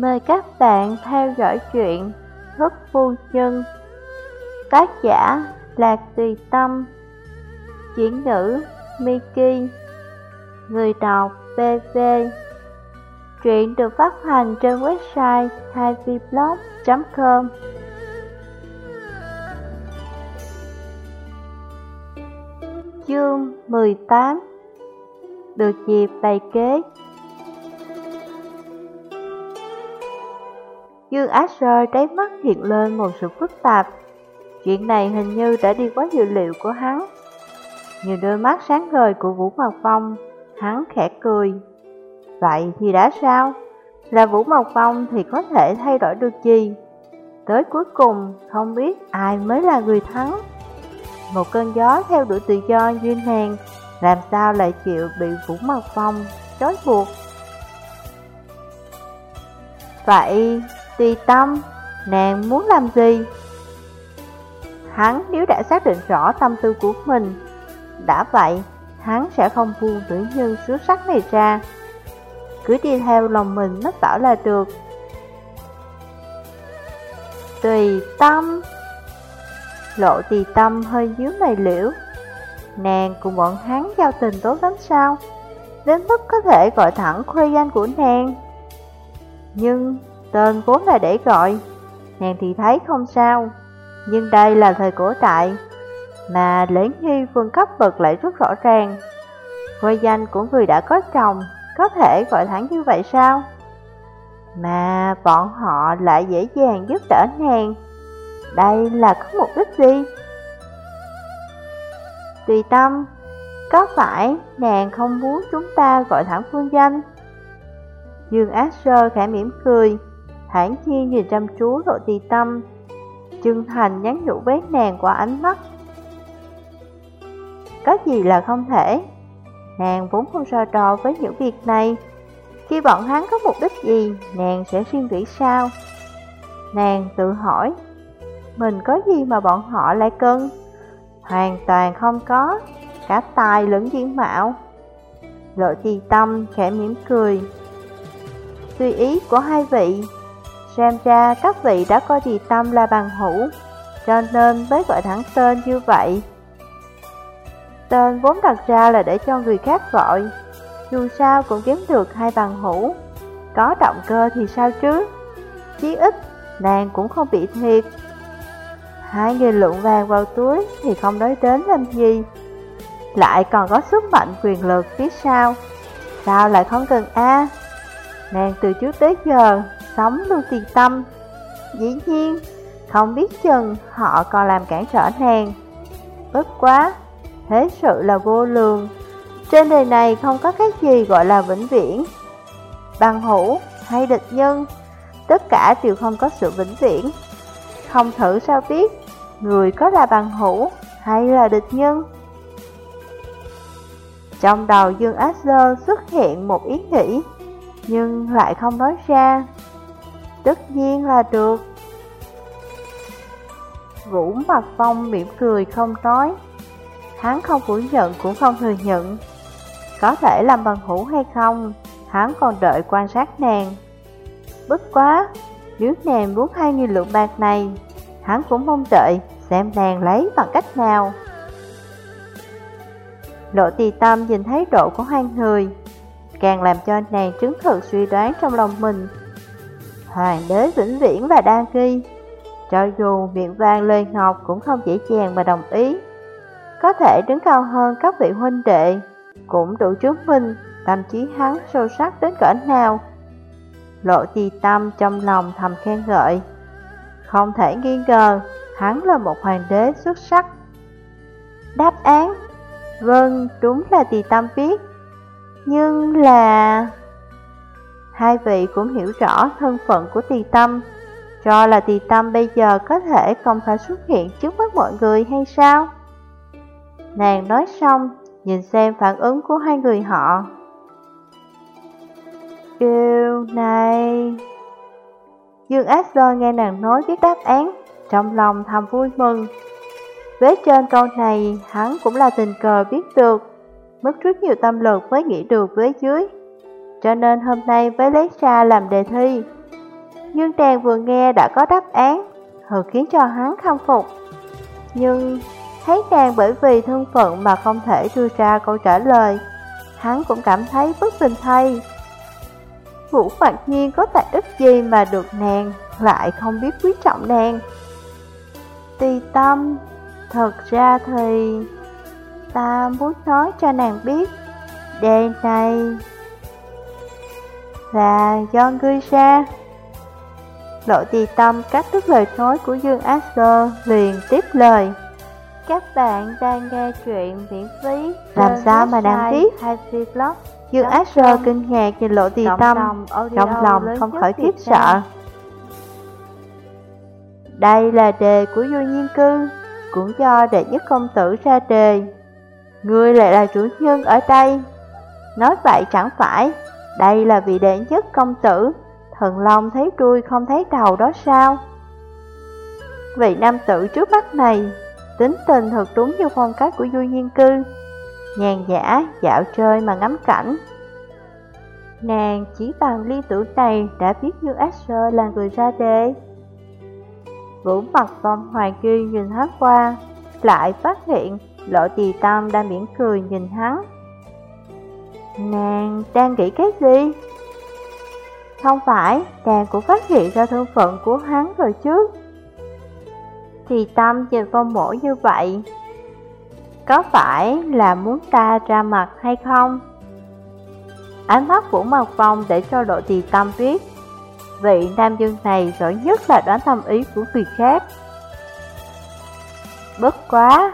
Mời các bạn theo dõi chuyện Thức Phu Nhân. Tác giả Lạc Tùy Tâm. Diễn ngữ Miki. Người đọc BV Truyện được phát hành trên website 2vblog.com Chương 18 Được dịp bày kế Dương Asher đáy mắt hiện lên một sự phức tạp. Chuyện này hình như đã đi quá dự liệu của hắn. Nhìn đôi mắt sáng ngời của Vũ Mộc Phong, hắn khẽ cười. Vậy thì đã sao? Là Vũ Mộc Phong thì có thể thay đổi được gì? Tới cuối cùng, không biết ai mới là người thắng. Một cơn gió theo đuổi tự do duyên hàng, làm sao lại chịu bị Vũ Mộc Phong trói buộc? Vậy Tùy tâm, nàng muốn làm gì? Hắn nếu đã xác định rõ tâm tư của mình, đã vậy, hắn sẽ không buông nữ nhân xuất sắc này ra. Cứ đi theo lòng mình mất bảo là được. Tùy tâm Lộ tùy tâm hơi dưới mày liễu Nàng cùng bọn hắn giao tình tốt lắm sao Đến mức có thể gọi thẳng khuê danh của nàng Nhưng Tên vốn là để gọi Nàng thì thấy không sao, Nhưng đây là thời cổ đại, Mà lễ nghi phương cấp bậc lại rất rõ ràng. Ngôi danh của người đã có chồng, Có thể gọi thẳng như vậy sao? Mà bọn họ lại dễ dàng giúp đỡ nàng. Đây là có mục đích gì? Tùy tâm, Có phải nàng không muốn chúng ta gọi thẳng phương danh? Dương Ác Sơ khẽ mỉm cười thản nhiên nhìn chăm chú lộ tì tâm. Chân thành nhắn nhủ với nàng qua ánh mắt. Có gì là không thể? Nàng vốn không so trò với những việc này. Khi bọn hắn có mục đích gì, Nàng sẽ suy nghĩ sao? Nàng tự hỏi, Mình có gì mà bọn họ lại cân Hoàn toàn không có, Cả tài lẫn diện mạo. Lộ trì tâm khẽ mỉm cười. Tùy ý của hai vị Xem ra các vị đã coi trì tâm là bằng hữu, cho nên mới gọi thẳng tên như vậy. Tên vốn đặt ra là để cho người khác gọi, dù sao cũng kiếm được hai bằng hữu. Có động cơ thì sao chứ? Chí ít, nàng cũng không bị thiệt. Hai nghìn lượng vàng vào túi thì không nói đến làm gì. Lại còn có sức mạnh quyền lực phía sau. Sao lại không cần A? Nàng từ trước tới giờ sống luôn tiền tâm. Dĩ nhiên, không biết chừng họ còn làm cản trở nàng. Bất quá, thế sự là vô lường. Trên đời này không có cái gì gọi là vĩnh viễn. Bằng hữu hay địch nhân Tất cả đều không có sự vĩnh viễn. Không thử sao biết Người có là bằng hữu hay là địch nhân. Trong đầu Dương Asher xuất hiện một ý nghĩ Nhưng lại không nói ra. Tất nhiên là được. Vũ mặt phong mỉm cười không nói. Hắn không phủ nhận cũng không thừa nhận. Có thể làm bằng hữu hay không, Hắn còn đợi quan sát nàng. Bất quá, Nếu nàng muốn hai nghìn lượng bạc này, Hắn cũng mong đợi Xem nàng lấy bằng cách nào. Lộ tì tâm nhìn thấy độ của hai người, Càng làm cho nàng chứng thực suy đoán trong lòng mình. Hoàng đế vĩnh viễn và đa nghi, Cho dù miệng vang lời ngọc cũng không dễ dàng mà đồng ý. Có thể đứng cao hơn các vị huynh đệ Cũng đủ chứng minh tâm trí hắn sâu sắc đến cỡ nào. Lộ trì tâm trong lòng thầm khen ngợi. Không thể nghi ngờ Hắn là một hoàng đế xuất sắc. Đáp án Vâng, đúng là tỳ tâm biết Nhưng là... Hai vị cũng hiểu rõ thân phận của tỳ tâm. Cho là tỳ tâm bây giờ có thể không phải xuất hiện trước mắt mọi người hay sao? Nàng nói xong, nhìn xem phản ứng của hai người họ. Kêu này... Dương Ác nghe nàng nói biết đáp án Trong lòng thầm vui mừng. Với trên câu này, hắn cũng là tình cờ biết được Mất rất nhiều tâm lực mới nghĩ được với dưới cho nên hôm nay mới lấy ra làm đề thi. Dương Tràng vừa nghe đã có đáp án, thật khiến cho hắn khâm phục. Nhưng thấy nàng bởi vì thân phận mà không thể đưa ra câu trả lời, hắn cũng cảm thấy bất bình thay. Vũ Mạc Nhiên có tài đức gì mà được nàng, lại không biết quý trọng nàng. Tì tâm, thật ra thì ta muốn nói cho nàng biết, đề này là do ngươi ra. Lộ tì tâm cắt đứt lời nói của Dương Asher liền tiếp lời. Các bạn đang nghe chuyện miễn phí Làm sao mà nàng biết blog Dương Asher kinh ngạc nhìn lộ tì tâm Trong lòng không khỏi khiếp sợ. Đây là đề của vua nhiên cư Cũng do đệ nhất công tử ra đề. Ngươi lại là chủ nhân ở đây. Nói vậy chẳng phải đây là vị đệ nhất công tử. Thần Long thấy đuôi không thấy đầu đó sao? Vị nam tử trước mắt này, Tính tình thật đúng như phong cách của du nhiên cư. Nhàn giả dạo chơi mà ngắm cảnh. Nàng chỉ bằng ly tử này đã biết như Asher là người ra đề Vũ mặt vòng hoài kỳ nhìn hắn qua, Lại phát hiện lộ tì tâm đang mỉm cười nhìn hắn. Nàng đang nghĩ cái gì? Không phải, nàng cũng phát hiện ra thân phận của hắn rồi chứ thì tâm nhìn phong mổ như vậy Có phải là muốn ta ra mặt hay không? Ánh mắt Vũ Mạc Phong để cho đội tì tâm biết Vị nam dương này giỏi nhất là đoán tâm ý của người khác Bất quá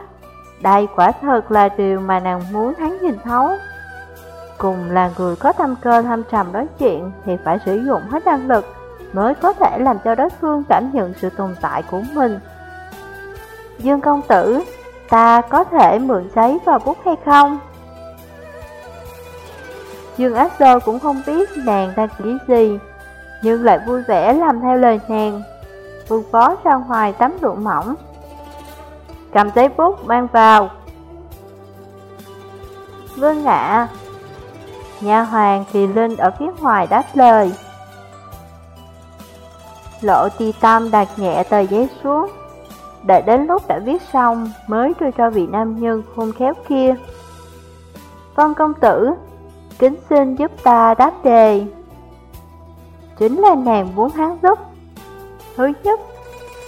Đây quả thật là điều mà nàng muốn hắn nhìn thấu Cùng là người có tâm cơ thâm trầm nói chuyện Thì phải sử dụng hết năng lực Mới có thể làm cho đối phương cảm nhận sự tồn tại của mình Dương công tử, ta có thể mượn giấy và bút hay không? Dương Ác Sơ cũng không biết nàng đang nghĩ gì, nhưng lại vui vẻ làm theo lời nàng, vương phó ra ngoài tấm lụa mỏng. Cầm giấy bút mang vào. vương ạ. Nhà hoàng thì Linh ở phía ngoài đáp lời. Lộ ti tâm đặt nhẹ tờ giấy xuống, Đợi đến lúc đã viết xong mới đưa cho vị nam nhân khôn khéo kia. Con công tử, kính xin giúp ta đáp đề. Chính là nàng muốn hắn giúp. Thứ nhất,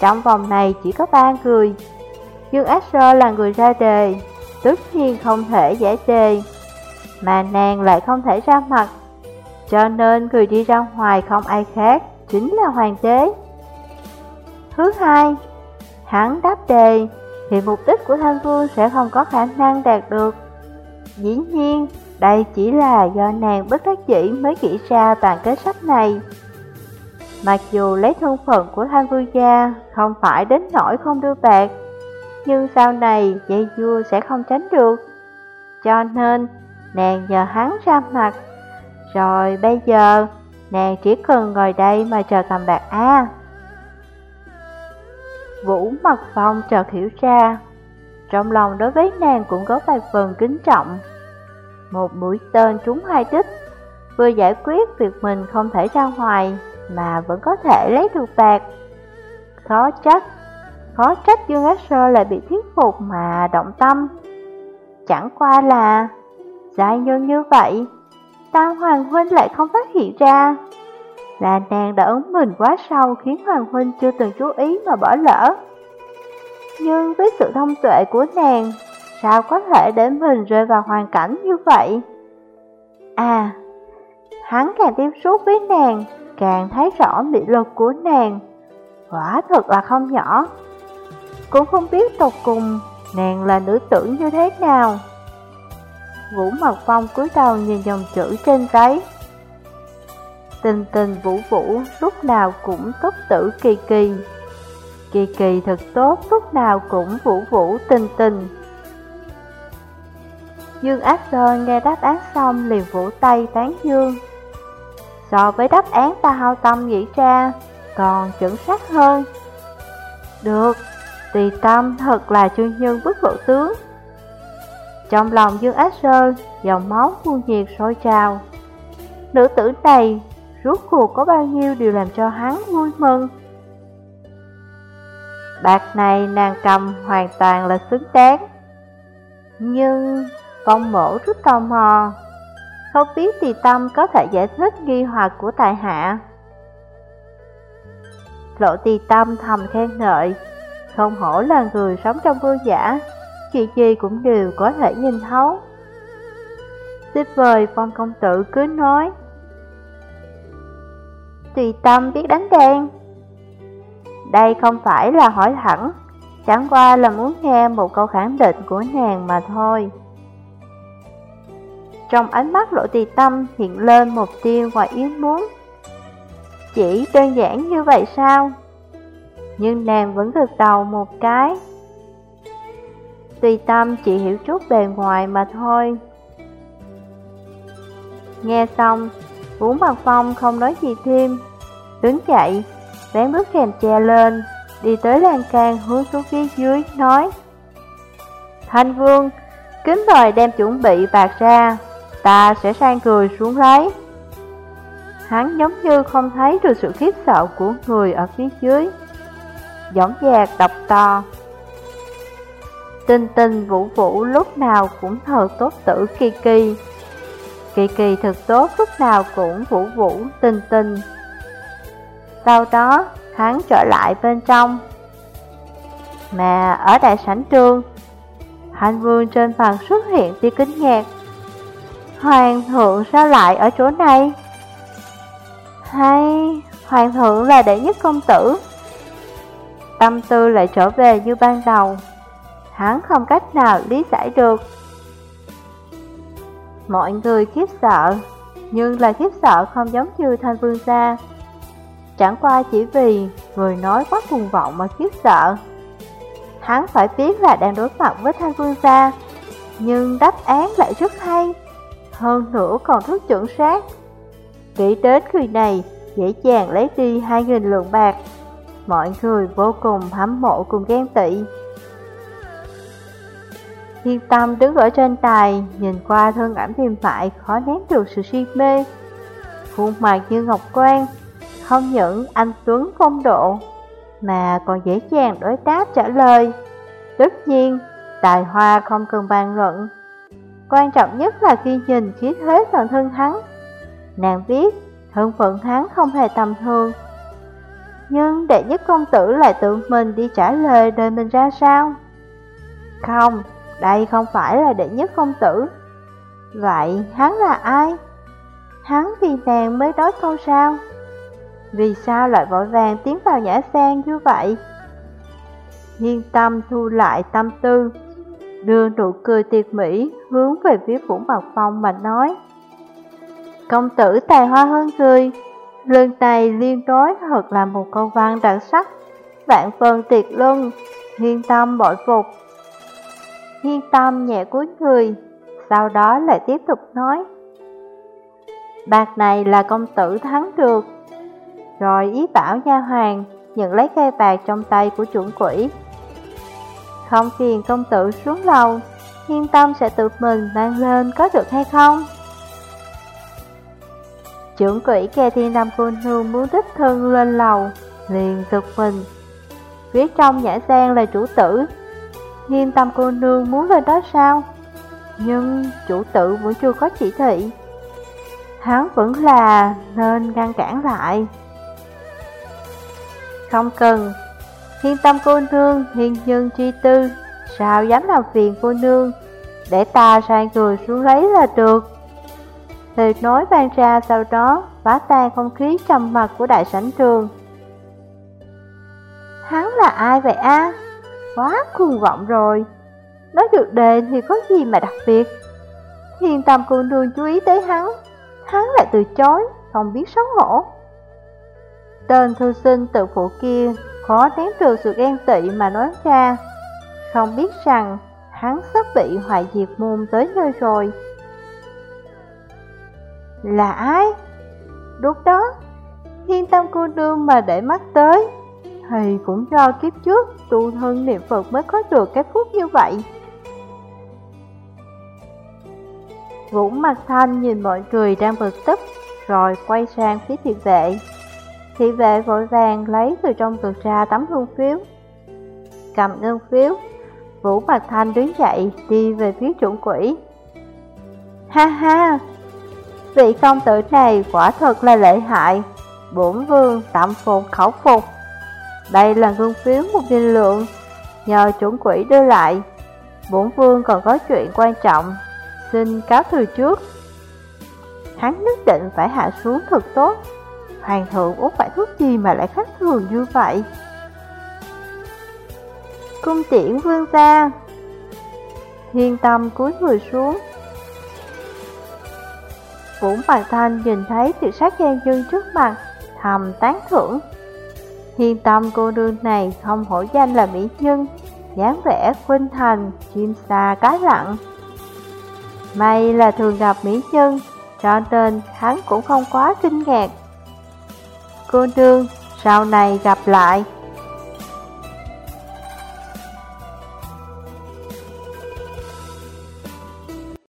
trong vòng này chỉ có ba người. Dương Asher là người ra đề Tất nhiên không thể giải đề. Mà nàng lại không thể ra mặt Cho nên người đi ra ngoài không ai khác Chính là hoàng đế Thứ hai, Hắn đáp đề thì mục đích của Thanh Vương sẽ không có khả năng đạt được. Dĩ nhiên, đây chỉ là do nàng bất đắc dĩ mới nghĩ ra toàn kế sách này. Mặc dù lấy thân phận của Thanh Vương gia không phải đến nỗi không đưa bạc, nhưng sau này dây vua sẽ không tránh được. Cho nên, nàng nhờ hắn ra mặt. Rồi bây giờ, nàng chỉ cần ngồi đây mà chờ cầm bạc A. Vũ mặt phong chợt hiểu ra Trong lòng đối với nàng cũng có vài phần kính trọng Một mũi tên trúng hai đích Vừa giải quyết việc mình không thể ra ngoài Mà vẫn có thể lấy được bạc Khó trách Khó trách Dương Ác Sơ lại bị thuyết phục mà động tâm Chẳng qua là Giai nhân như vậy Tam Hoàng Huynh lại không phát hiện ra là nàng đã ấn mình quá sâu khiến Hoàng Huynh chưa từng chú ý mà bỏ lỡ. Nhưng với sự thông tuệ của nàng, sao có thể để mình rơi vào hoàn cảnh như vậy? À, hắn càng tiếp xúc với nàng, càng thấy rõ bị lực của nàng. Quả thật là không nhỏ. Cũng không biết tột cùng nàng là nữ tử như thế nào. Vũ Mật Phong cúi đầu nhìn dòng chữ trên giấy Tình tình vũ vũ lúc nào cũng tốt tử kỳ kỳ. Kỳ kỳ thật tốt, lúc nào cũng vũ vũ tình tình. Dương Ác Sơn nghe đáp án xong liền vỗ tay tán dương. So với đáp án ta hao tâm nghĩ ra, Còn chuẩn xác hơn. Được, Tùy tâm thật là chuyên nhân bức lộ tướng. Trong lòng Dương Ác Sơn Dòng máu cuồng nhiệt sôi trào Nữ tử này rốt cuộc có bao nhiêu điều làm cho hắn vui mừng. Bạc này nàng cầm hoàn toàn là xứng đáng. Nhưng phong mổ rất tò mò, không biết thì tâm có thể giải thích nghi hoặc của tài hạ. Lộ tì tâm thầm khen ngợi, không hổ là người sống trong vô giả, chuyện gì cũng đều có thể nhìn thấu. Tiếp vời phong công tử cứ nói, Tùy tâm biết đánh đen. Đây không phải là hỏi thẳng, chẳng qua là muốn nghe một câu khẳng định của nàng mà thôi. Trong ánh mắt lộ tì tâm hiện lên một tia ngoài ý muốn. Chỉ đơn giản như vậy sao? Nhưng nàng vẫn gật đầu một cái. Tùy tâm chỉ hiểu chút bề ngoài mà thôi. Nghe xong, Vũ Mặt Phong không nói gì thêm, đứng dậy, vén bước kèm che lên, đi tới lan can hướng xuống phía dưới, nói Thanh Vương, kính mời đem chuẩn bị bạc ra, ta sẽ sang cười xuống lấy. Hắn giống như không thấy được sự khiếp sợ của người ở phía dưới. Giọng dạc đọc to. Tinh tinh vũ vũ lúc nào cũng thờ tốt tử kỳ kỳ. Kỳ kỳ thật tốt lúc nào cũng vũ vũ tinh tinh. Sau đó, hắn trở lại bên trong. Mà ở đại sảnh trương, Hành vương trên bàn xuất hiện tia kính ngạc. Hoàng thượng sao lại ở chỗ này? Hay hoàng thượng là đệ nhất công tử? Tâm tư lại trở về như ban đầu. Hắn không cách nào lý giải được. Mọi người khiếp sợ, nhưng là khiếp sợ không giống như thanh vương gia. Chẳng qua chỉ vì người nói quá cuồng vọng mà khiếp sợ. Hắn phải biết là đang đối mặt với thanh vương gia, nhưng đáp án lại rất hay, hơn nữa còn rất chuẩn xác. Nghĩ đến người này, dễ dàng lấy đi 2.000 lượng bạc. Mọi người vô cùng hâm mộ cùng ghen tị. Thiên tâm đứng ở trên tài, nhìn qua thân ảnh mềm mại khó nén được sự si mê. Khuôn mặt như ngọc quan, không những anh Tuấn phong độ, mà còn dễ dàng đối đáp trả lời. Tất nhiên, tài hoa không cần bàn luận. Quan trọng nhất là khi nhìn khí thế toàn thân hắn. Nàng biết, thân phận hắn không hề tầm thường. Nhưng đệ nhất công tử lại tự mình đi trả lời đời mình ra sao? Không, đây không phải là đệ nhất công tử. Vậy hắn là ai? Hắn vì nàng mới nói câu sao? Vì sao lại vội vàng tiến vào nhã sen như vậy? Nhiên tâm thu lại tâm tư, đưa nụ cười tiệt mỹ hướng về phía Vũ Mạc Phong mà nói. Công tử tài hoa hơn cười lần này liên đối thật là một câu văn đặc sắc, vạn phần tiệt luân, hiên tâm bội phục. Hiên tâm nhẹ cuối người, sau đó lại tiếp tục nói. Bạc này là công tử thắng được, rồi ý bảo nha hoàng nhận lấy cây bạc trong tay của chuẩn quỷ. Không phiền công tử xuống lầu, hiên tâm sẽ tự mình mang lên có được hay không? Trưởng quỷ nghe thiên nam cô nương muốn đích thân lên lầu, liền giật mình. Phía trong nhã gian là chủ tử, hiên tâm cô nương muốn lên đó sao? Nhưng chủ tử vẫn chưa có chỉ thị. Hắn vẫn là nên ngăn cản lại. Không cần, hiên tâm cô nương, hiên nhân chi tư, sao dám làm phiền cô nương, để ta sai người xuống lấy là được. Lời nói vang ra sau đó, phá tan không khí trầm mặt của đại sảnh trường. Hắn là ai vậy a? Quá cuồng vọng rồi. Nói được đề thì có gì mà đặc biệt. Hiền tâm cô nương chú ý tới hắn, hắn lại từ chối, không biết xấu hổ. Tên thư sinh tự phụ kia khó nén trừ sự ghen tị mà nói ra. Không biết rằng hắn sắp bị hoại diệt môn tới nơi rồi. Là ai? Lúc đó, thiên tâm cô nương mà để mắt tới, thì cũng do kiếp trước tu thân niệm Phật mới có được cái phúc như vậy. Vũ Mặt Thanh nhìn mọi người đang bực tức, rồi quay sang phía thị vệ. Thị vệ vội vàng lấy từ trong tường ra tấm hương phiếu. Cầm ngân phiếu, Vũ Mạc Thanh đứng dậy đi về phía chủ quỷ. Ha ha, vị công tử này quả thật là lợi hại, bổn vương tạm phục khẩu phục. Đây là ngân phiếu một nghìn lượng, nhờ chuẩn quỷ đưa lại. Bổn vương còn có chuyện quan trọng, xin cáo từ trước. Hắn nhất định phải hạ xuống thật tốt. Hoàng thượng uống phải thuốc gì mà lại khác thường như vậy? Cung tiễn vương gia Thiên tâm cúi người xuống Vũ Bạch Thanh nhìn thấy tiểu sát gian dương trước mặt Thầm tán thưởng Thiên tâm cô đương này không hổ danh là mỹ nhân dáng vẻ khuynh thành, chim xa cái lặng May là thường gặp mỹ nhân Cho nên hắn cũng không quá kinh ngạc. Cô đương, sau này gặp lại.